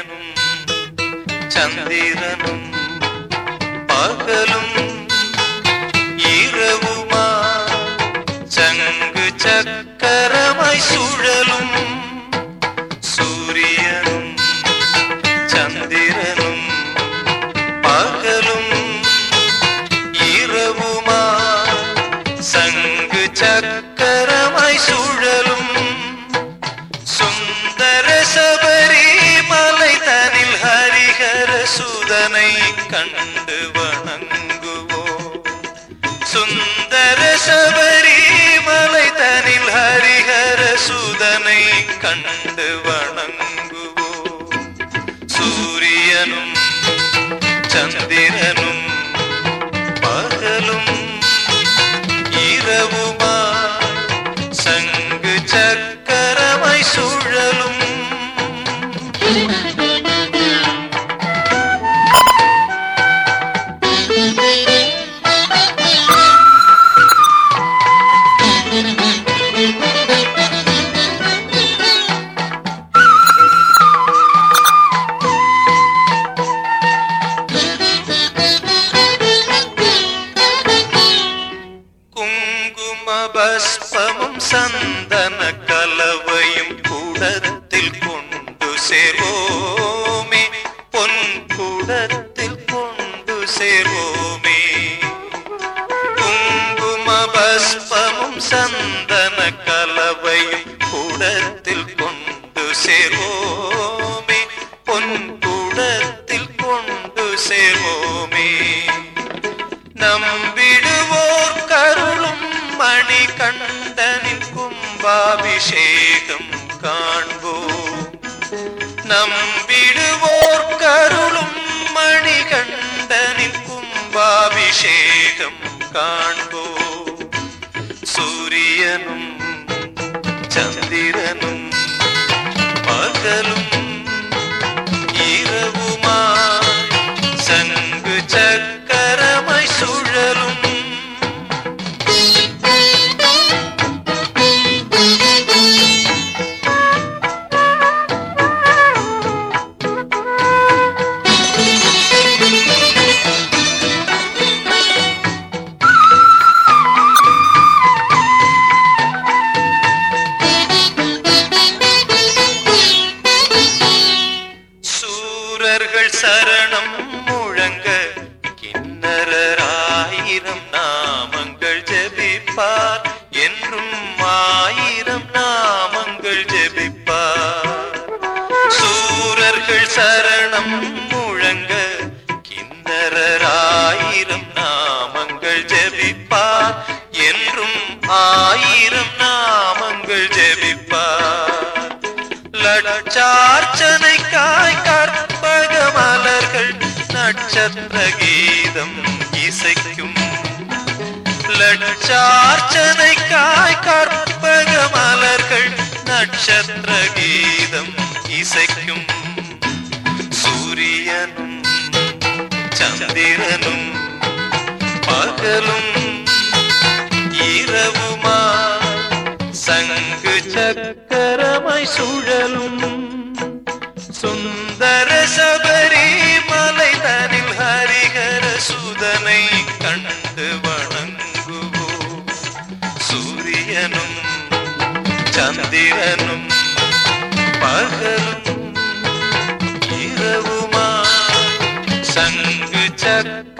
சூரியனும் சந்திரனும் பகலும் இரவுமா சங்கு சக்கரமாய் சுழலும் சூரியனும் சந்திரனும் பகலும் இரவுமா சங்கு சக்கரமாய் சுழலும் சுதனை கண்டு வணங்குவோ சுந்தர சபரி மலை தனில் ஹரிஹர சுதனை கண்டு வணங்குவோ சூரியனும் சந்திரனும் பகலும் இரவுமா சங்கு சக்கரமாய் சுழலும். சந்தன கலவையும் கூடத்தில் கொண்டு சேர்வோமே. பொன் கூடத்தில் கொண்டு சேர்வோமே. குங்கும பஸ்பமும் சந்தன கலவையும் കണ്ടനിൽ കുംഭാഭിഷേകം കാൺപോ നമ്പിടുവോർ കരുളും മണി കണ്ടനിൽ കുംഭാഭിഷേകം കാൺപോ സൂര്യനും ചന്ദ്രനും പകലും சரணம் முழங்க கிண்ணறாயிரம் நாமங்கள் ஜபிப்பார். என்றும் ஆயிரம் நாமங்கள் ஜபிப்பார். லட்சார்ச்சனைக்காய் கற்பக மலர்கள் நட்சத்திர கீதம் இசைக்கும். லட்சார்ச்சனைக்காய் கற்பக மலர்கள் நட்சத்திர கீதம் இசைக்கும். சந்திரனும் பகலும் இரவுமா? சங்கு சக்கரமாய் சுழலும் சுந்தர சபரி மலை தனில் ஹரிகர சுதனை கண்டு வணங்குவோம். சூரியனும் சந்திரனும் பகலும் இரவுமா? சங்க Yeah.